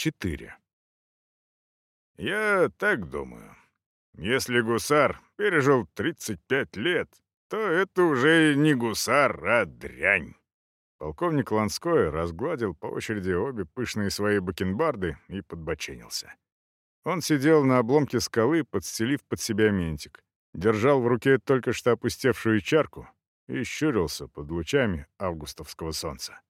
4. Я так думаю. Если гусар пережил 35 лет, то это уже не гусар, а дрянь. Полковник Ланской разгладил по очереди обе пышные свои бакенбарды и подбоченился. Он сидел на обломке скалы, подстелив под себя ментик, держал в руке только что опустевшую чарку и щурился под лучами августовского солнца.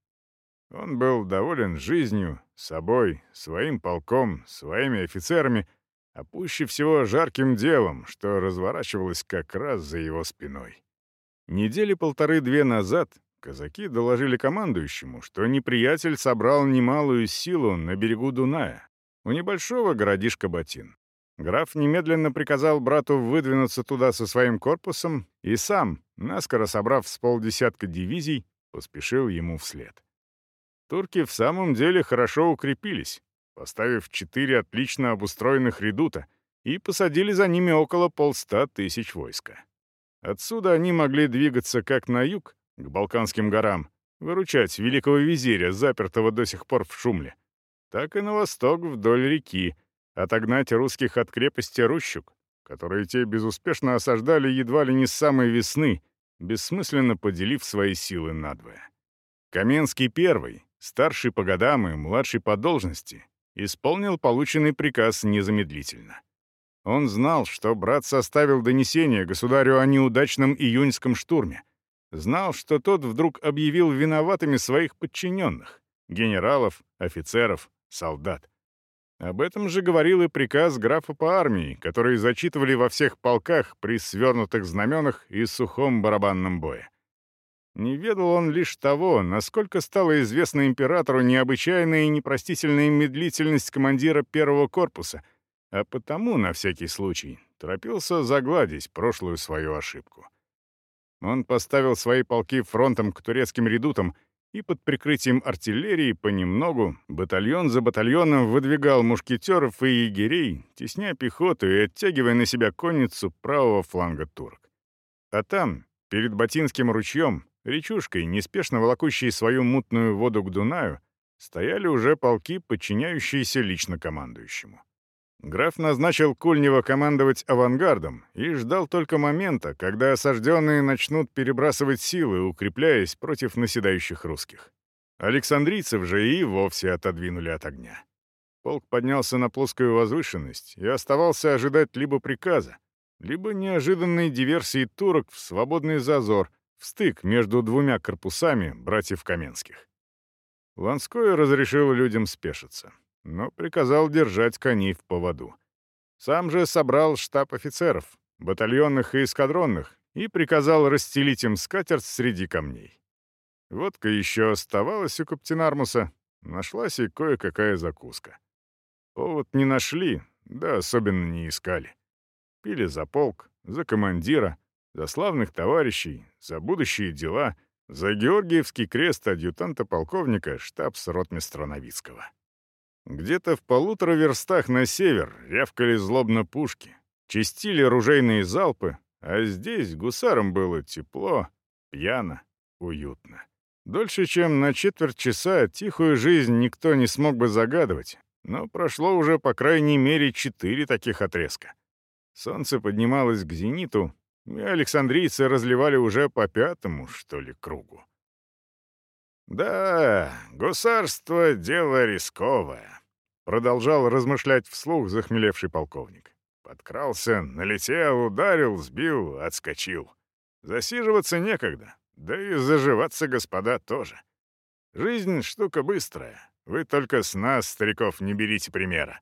Он был доволен жизнью, собой, своим полком, своими офицерами, а пуще всего жарким делом, что разворачивалось как раз за его спиной. Недели полторы-две назад казаки доложили командующему, что неприятель собрал немалую силу на берегу Дуная, у небольшого городишка Батин. Граф немедленно приказал брату выдвинуться туда со своим корпусом и сам, наскоро собрав с полдесятка дивизий, поспешил ему вслед. Турки в самом деле хорошо укрепились, поставив четыре отлично обустроенных редута, и посадили за ними около полста тысяч войска. Отсюда они могли двигаться как на юг, к Балканским горам, выручать великого визиря, запертого до сих пор в Шумле, так и на восток вдоль реки, отогнать русских от крепости Рущук, которые те безуспешно осаждали едва ли не с самой весны, бессмысленно поделив свои силы надвое. Каменский первый, старший по годам и младший по должности, исполнил полученный приказ незамедлительно. Он знал, что брат составил донесение государю о неудачном июньском штурме, знал, что тот вдруг объявил виноватыми своих подчиненных — генералов, офицеров, солдат. Об этом же говорил и приказ графа по армии, который зачитывали во всех полках при свернутых знаменах и сухом барабанном бое. Не ведал он лишь того, насколько стала известна императору необычайная и непростительная медлительность командира первого корпуса, а потому, на всякий случай, торопился загладить прошлую свою ошибку. Он поставил свои полки фронтом к турецким редутам и под прикрытием артиллерии понемногу, батальон за батальоном выдвигал мушкетеров и егерей, тесня пехоту и оттягивая на себя конницу правого фланга турок. А там, перед Батинским ручьем, речушкой, неспешно волокущей свою мутную воду к Дунаю, стояли уже полки, подчиняющиеся лично командующему. Граф назначил Кульнева командовать авангардом и ждал только момента, когда осажденные начнут перебрасывать силы, укрепляясь против наседающих русских. Александрийцев же и вовсе отодвинули от огня. Полк поднялся на плоскую возвышенность и оставался ожидать либо приказа, либо неожиданной диверсии турок в свободный зазор, в стык между двумя корпусами братьев Каменских. Ланской разрешил людям спешиться, но приказал держать коней в поводу. Сам же собрал штаб офицеров, батальонных и эскадронных, и приказал расстелить им скатерть среди камней. Водка еще оставалась у Каптенармуса, нашлась и кое-какая закуска. Повод не нашли, да особенно не искали. Пили за полк, за командира, за славных товарищей, за будущие дела, за Георгиевский крест адъютанта-полковника штабс-ротмистра Новицкого. Где-то в полутора верстах на север рявкали злобно пушки, чистили ружейные залпы, а здесь гусарам было тепло, пьяно, уютно. Дольше, чем на четверть часа, тихую жизнь никто не смог бы загадывать, но прошло уже по крайней мере четыре таких отрезка. Солнце поднималось к зениту, александрийцы разливали уже по пятому, что ли, кругу. «Да, гусарство — дело рисковое», — продолжал размышлять вслух захмелевший полковник. Подкрался, налетел, ударил, сбил, отскочил. Засиживаться некогда, да и заживаться, господа, тоже. Жизнь — штука быстрая. Вы только с нас, стариков, не берите примера.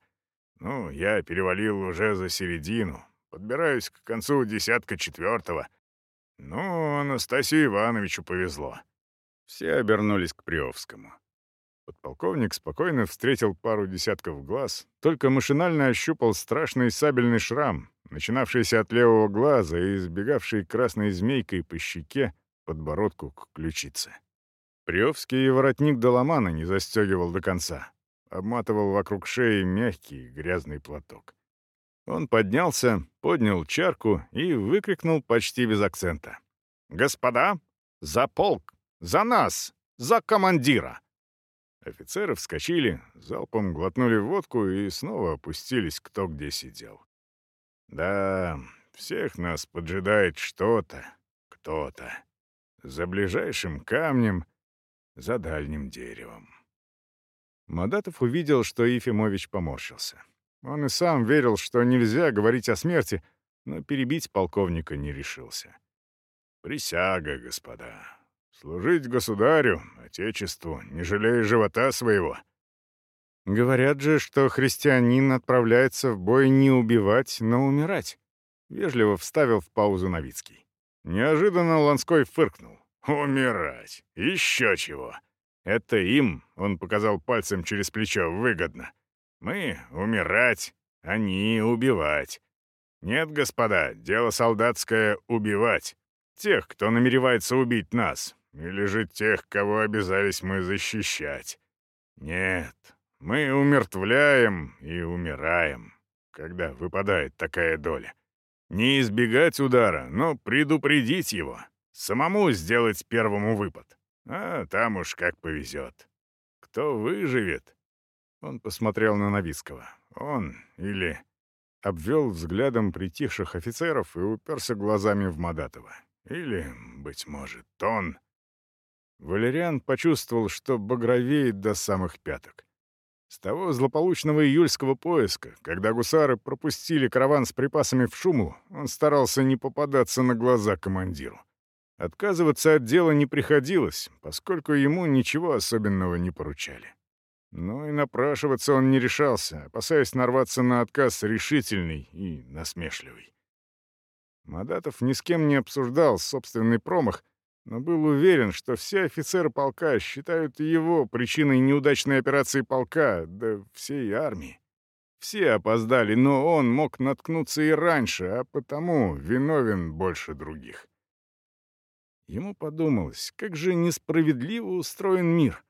Ну, я перевалил уже за середину, подбираюсь к концу десятка четвертого. Ну, Анастасию Ивановичу повезло. Все обернулись к Приовскому. Подполковник спокойно встретил пару десятков глаз, только машинально ощупал страшный сабельный шрам, начинавшийся от левого глаза и избегавший красной змейкой по щеке, подбородку к ключице. Приовский воротник Доломана не застегивал до конца, обматывал вокруг шеи мягкий грязный платок. Он поднялся, поднял чарку и выкрикнул почти без акцента. «Господа, за полк! За нас! За командира!» Офицеры вскочили, залпом глотнули водку и снова опустились кто где сидел. Да, всех нас поджидает что-то, кто-то. За ближайшим камнем, за дальним деревом. Мадатов увидел, что Ефимович поморщился. Он и сам верил, что нельзя говорить о смерти, но перебить полковника не решился. «Присяга, господа. Служить государю, отечеству, не жалея живота своего». «Говорят же, что христианин отправляется в бой не убивать, но умирать», — вежливо вставил в паузу Новицкий. Неожиданно Ланской фыркнул. «Умирать! Еще чего! Это им, — он показал пальцем через плечо, — выгодно. Мы — умирать, они — убивать. Нет, господа, дело солдатское — убивать. Тех, кто намеревается убить нас, или же тех, кого обязались мы защищать. Нет, мы умертвляем и умираем, когда выпадает такая доля. Не избегать удара, но предупредить его. Самому сделать первому выпад. А там уж как повезет. Кто выживет? Он посмотрел на Новицкого. Он или... Обвел взглядом притихших офицеров и уперся глазами в Мадатова. Или, быть может, он... Валериан почувствовал, что багровеет до самых пяток. С того злополучного июльского поиска, когда гусары пропустили караван с припасами в Шумлу, он старался не попадаться на глаза командиру. Отказываться от дела не приходилось, поскольку ему ничего особенного не поручали. Но и напрашиваться он не решался, опасаясь нарваться на отказ решительный и насмешливый. Мадатов ни с кем не обсуждал собственный промах, но был уверен, что все офицеры полка считают его причиной неудачной операции полка, да всей армии. Все опоздали, но он мог наткнуться и раньше, а потому виновен больше других. Ему подумалось, как же несправедливо устроен мир.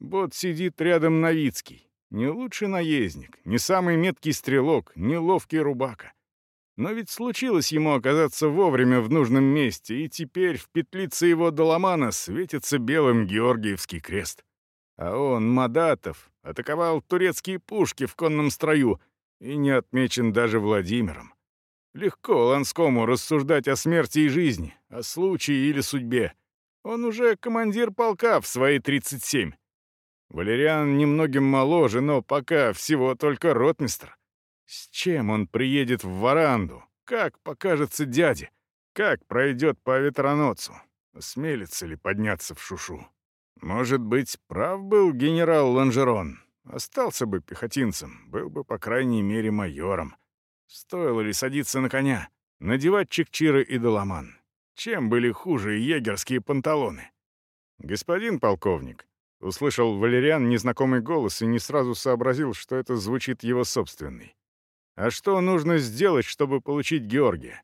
Вот сидит рядом Новицкий, не лучший наездник, не самый меткий стрелок, не ловкий рубака. Но ведь случилось ему оказаться вовремя в нужном месте, и теперь в петлице его доломана светится белым Георгиевский крест. А он, Мадатов, атаковал турецкие пушки в конном строю и не отмечен даже Владимиром. Легко Ланскому рассуждать о смерти и жизни, о случае или судьбе. Он уже командир полка в свои 37. Валериан немногим моложе, но пока всего только ротмистр. С чем он приедет в Варанду? Как покажется дяде? Как пройдет по ветроноцу? Смелится ли подняться в Шушу? Может быть, прав был генерал Ланжерон? Остался бы пехотинцем, был бы, по крайней мере, майором. Стоило ли садиться на коня, надевать чекчиры и доломан? Чем были хуже егерские панталоны? «Господин полковник», — услышал Валериан незнакомый голос и не сразу сообразил, что это звучит его собственный. «А что нужно сделать, чтобы получить Георгия?»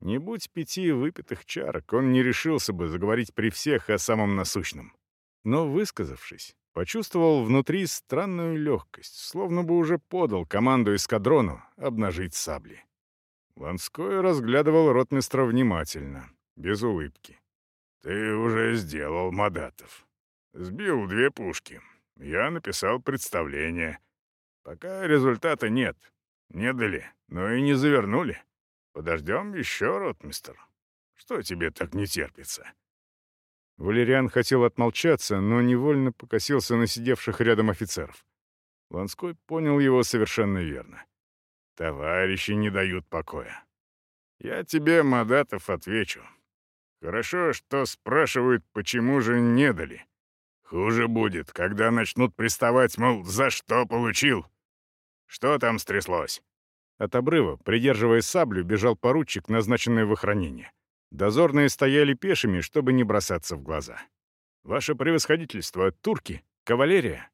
Не будь пяти выпитых чарок, он не решился бы заговорить при всех о самом насущном. Но, высказавшись, почувствовал внутри странную легкость, словно бы уже подал команду эскадрону обнажить сабли. Ланской разглядывал ротмистра внимательно, без улыбки. «Ты уже сделал, Мадатов. Сбил две пушки. Я написал представление. Пока результата нет. Не дали, но и не завернули. Подождем еще, ротмистер. Что тебе так не терпится?» Валериан хотел отмолчаться, но невольно покосился на сидевших рядом офицеров. Ланской понял его совершенно верно. «Товарищи не дают покоя. Я тебе, Мадатов, отвечу. Хорошо, что спрашивают, почему же не дали. Хуже будет, когда начнут приставать, мол, за что получил. Что там стряслось?» От обрыва, придерживая саблю, бежал поручик, назначенный в охранение. Дозорные стояли пешими, чтобы не бросаться в глаза. «Ваше превосходительство, турки, кавалерия!»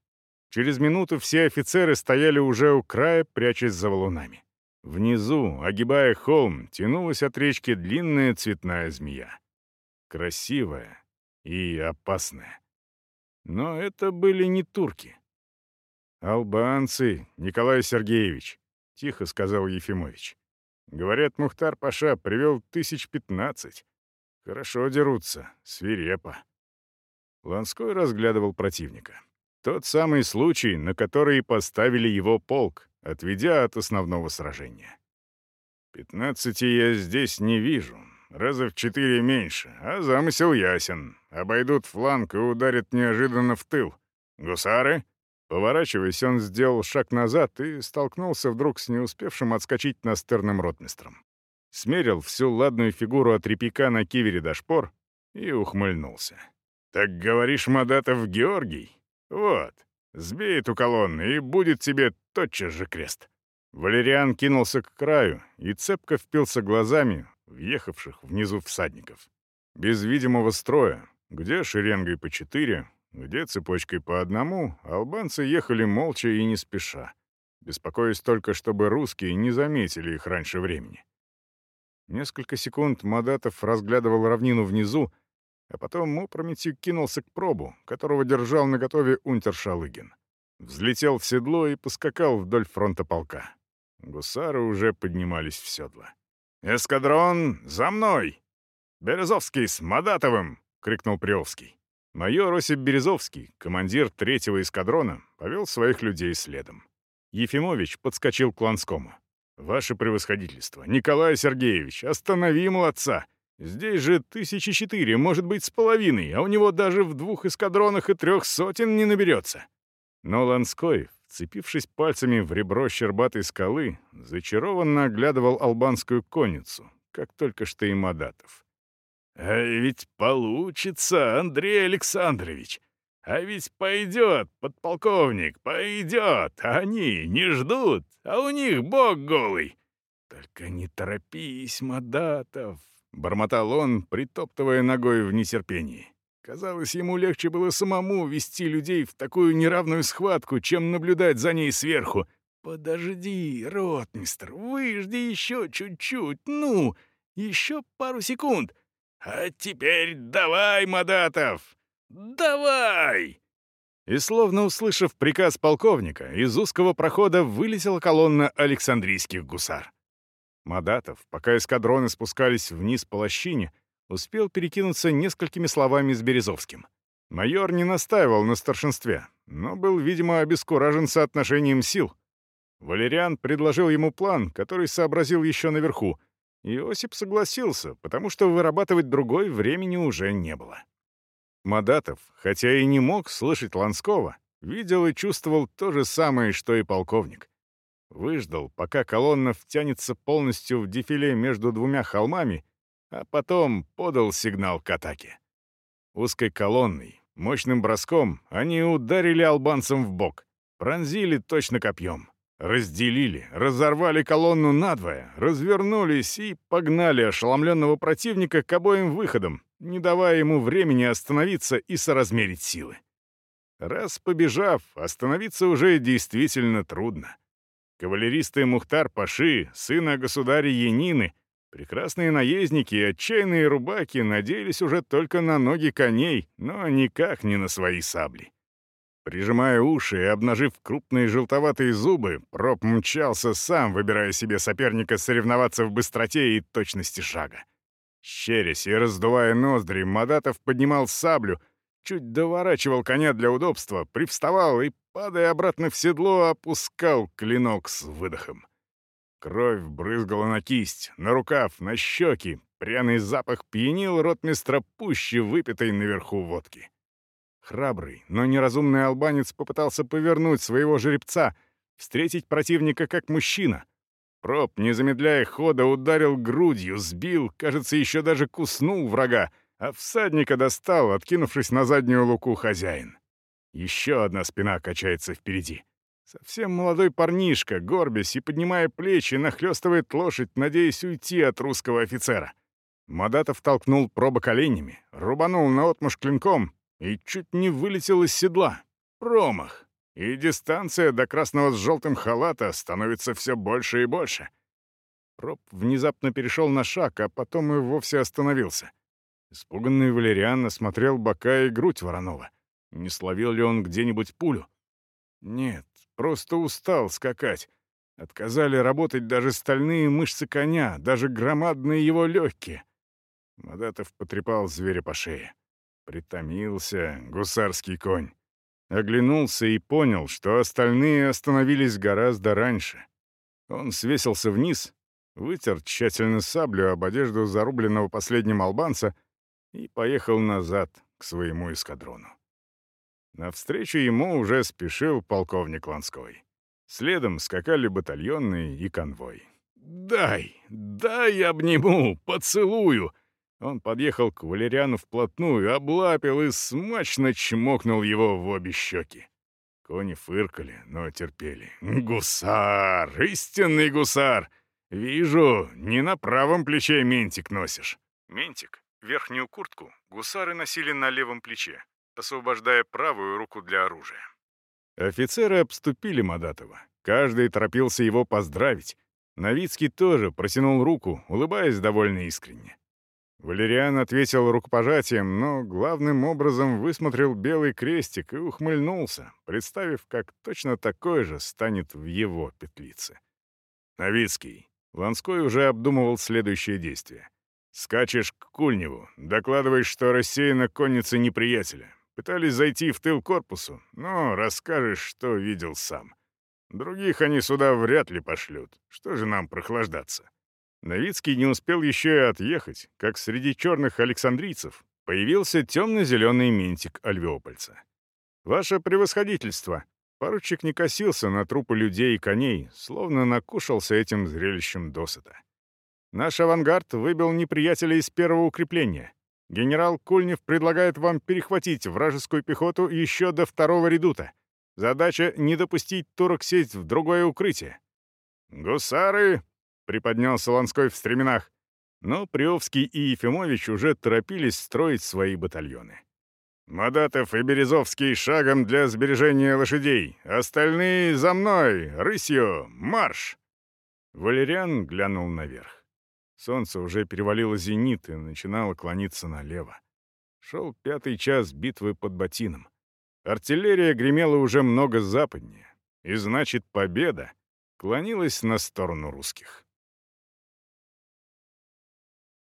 Через минуту все офицеры стояли уже у края, прячась за валунами. Внизу, огибая холм, тянулась от речки длинная цветная змея. Красивая и опасная. Но это были не турки. «Албанцы, Николай Сергеевич», — тихо сказал Ефимович. Говорят, Мухтар-Паша привел тысяч пятнадцать. Хорошо дерутся, свирепо. Ланской разглядывал противника. Тот самый случай, на который поставили его полк, отведя от основного сражения. «Пятнадцати я здесь не вижу, раза в четыре меньше, а замысел ясен. Обойдут фланг и ударят неожиданно в тыл. Гусары?» Поворачиваясь, он сделал шаг назад и столкнулся вдруг с не успевшим отскочить настырным ротмистром. Смерил всю ладную фигуру от репика на кивере до шпор и ухмыльнулся. «Так говоришь, Мадатов Георгий? Вот, сбей эту колонну, и будет тебе тотчас же крест». Валериан кинулся к краю и цепко впился глазами въехавших внизу всадников. Без видимого строя, где шеренгой по четыре, где цепочкой по одному, албанцы ехали молча и не спеша, беспокоясь только, чтобы русские не заметили их раньше времени. Несколько секунд Мадатов разглядывал равнину внизу, а потом опрометью кинулся к пробу, которого держал наготове унтер Шалыгин. Взлетел в седло и поскакал вдоль фронта полка. Гусары уже поднимались в седло. «Эскадрон, за мной!» «Березовский с Мадатовым!» — крикнул Приовский. Майор Осип Березовский, командир третьего эскадрона, повел своих людей следом. Ефимович подскочил к Ланскому. «Ваше превосходительство, Николай Сергеевич, останови молодца! Здесь же тысячи четыре, может быть, с половиной, а у него даже в двух эскадронах и трех сотен не наберется». Но Ланской, вцепившись пальцами в ребро щербатой скалы, зачарованно оглядывал албанскую конницу, как только что и Мадатов. «А ведь получится, Андрей Александрович! А ведь пойдет, подполковник, пойдет! Они не ждут, а у них бог голый!» «Только не торопись, Мадатов!» — бормотал он, притоптывая ногой в нетерпении. Казалось, ему легче было самому вести людей в такую неравную схватку, чем наблюдать за ней сверху. «Подожди, ротмистр, выжди еще чуть-чуть, ну, еще пару секунд!» «А теперь давай, Мадатов! Давай!» И словно услышав приказ полковника, из узкого прохода вылетела колонна Александрийских гусар. Мадатов, пока эскадроны спускались вниз по лощине, успел перекинуться несколькими словами с Березовским. Майор не настаивал на старшинстве, но был, видимо, обескуражен соотношением сил. Валериан предложил ему план, который сообразил еще наверху, Иосип согласился, потому что вырабатывать другой времени уже не было. Мадатов, хотя и не мог слышать Ланского, видел и чувствовал то же самое, что и полковник. Выждал, пока колонна втянется полностью в дефиле между двумя холмами, а потом подал сигнал к атаке. Узкой колонной, мощным броском они ударили албанцам в бок, пронзили точно копьем. Разделили, разорвали колонну надвое, развернулись и погнали ошеломленного противника к обоим выходам, не давая ему времени остановиться и соразмерить силы. Раз побежав, остановиться уже действительно трудно. Кавалеристы Мухтар Паши, сына государя Янины, прекрасные наездники и отчаянные рубаки надеялись уже только на ноги коней, но никак не на свои сабли. Прижимая уши и обнажив крупные желтоватые зубы, проб мчался сам, выбирая себе соперника соревноваться в быстроте и точности шага. Щерясь и раздувая ноздри, Мадатов поднимал саблю, чуть доворачивал коня для удобства, привставал и, падая обратно в седло, опускал клинок с выдохом. Кровь брызгала на кисть, на рукав, на щеки. Пряный запах пьянил ротмистра пуще выпитой наверху водки. Храбрый, но неразумный албанец попытался повернуть своего жеребца, встретить противника как мужчина. Проб, не замедляя хода, ударил грудью, сбил, кажется, еще даже куснул врага, а всадника достал, откинувшись на заднюю луку хозяин. Еще одна спина качается впереди. Совсем молодой парнишка, горбясь и поднимая плечи, нахлестывает лошадь, надеясь уйти от русского офицера. Мадатов толкнул проба коленями, рубанул наотмашь клинком, и чуть не вылетел из седла. Промах. И дистанция до красного с желтым халата становится все больше и больше. Проб внезапно перешел на шаг, а потом и вовсе остановился. Испуганный Валериан осмотрел бока и грудь Воронова. Не словил ли он где-нибудь пулю? Нет, просто устал скакать. Отказали работать даже стальные мышцы коня, даже громадные его легкие. Мадатов потрепал зверя по шее. Притомился гусарский конь. Оглянулся и понял, что остальные остановились гораздо раньше. Он свесился вниз, вытер тщательно саблю об одежду зарубленного последним албанца и поехал назад к своему эскадрону. Навстречу ему уже спешил полковник Ланской. Следом скакали батальонные и конвой. «Дай, дай обниму, поцелую!» Он подъехал к Валериану вплотную, облапил и смачно чмокнул его в обе щеки. Кони фыркали, но терпели. «Гусар! Истинный гусар! Вижу, не на правом плече ментик носишь». Ментик — верхнюю куртку гусары носили на левом плече, освобождая правую руку для оружия. Офицеры обступили Мадатова. Каждый торопился его поздравить. Новицкий тоже протянул руку, улыбаясь довольно искренне. Валериан ответил рукопожатием, но главным образом высмотрел белый крестик и ухмыльнулся, представив, как точно такой же станет в его петлице. «Новицкий». Ланской уже обдумывал следующее действие. «Скачешь к Кульневу, докладываешь, что рассеяна конница неприятеля. Пытались зайти в тыл корпусу, но расскажешь, что видел сам. Других они сюда вряд ли пошлют. Что же нам прохлаждаться?» Новицкий не успел еще и отъехать, как среди черных александрийцев появился темно-зеленый ментик альвеопольца. «Ваше превосходительство!» Поручик не косился на трупы людей и коней, словно накушался этим зрелищем досыта. «Наш авангард выбил неприятеля из первого укрепления. Генерал Кульнев предлагает вам перехватить вражескую пехоту еще до второго редута. Задача — не допустить турок сесть в другое укрытие». «Гусары!» приподнялся Ланской в стременах. Но Приовский и Ефимович уже торопились строить свои батальоны. «Мадатов и Березовский шагом для сбережения лошадей. Остальные за мной! Рысью! Марш!» Валериан глянул наверх. Солнце уже перевалило зенит и начинало клониться налево. Шел пятый час битвы под Батином. Артиллерия гремела уже много западнее, и значит, победа клонилась на сторону русских.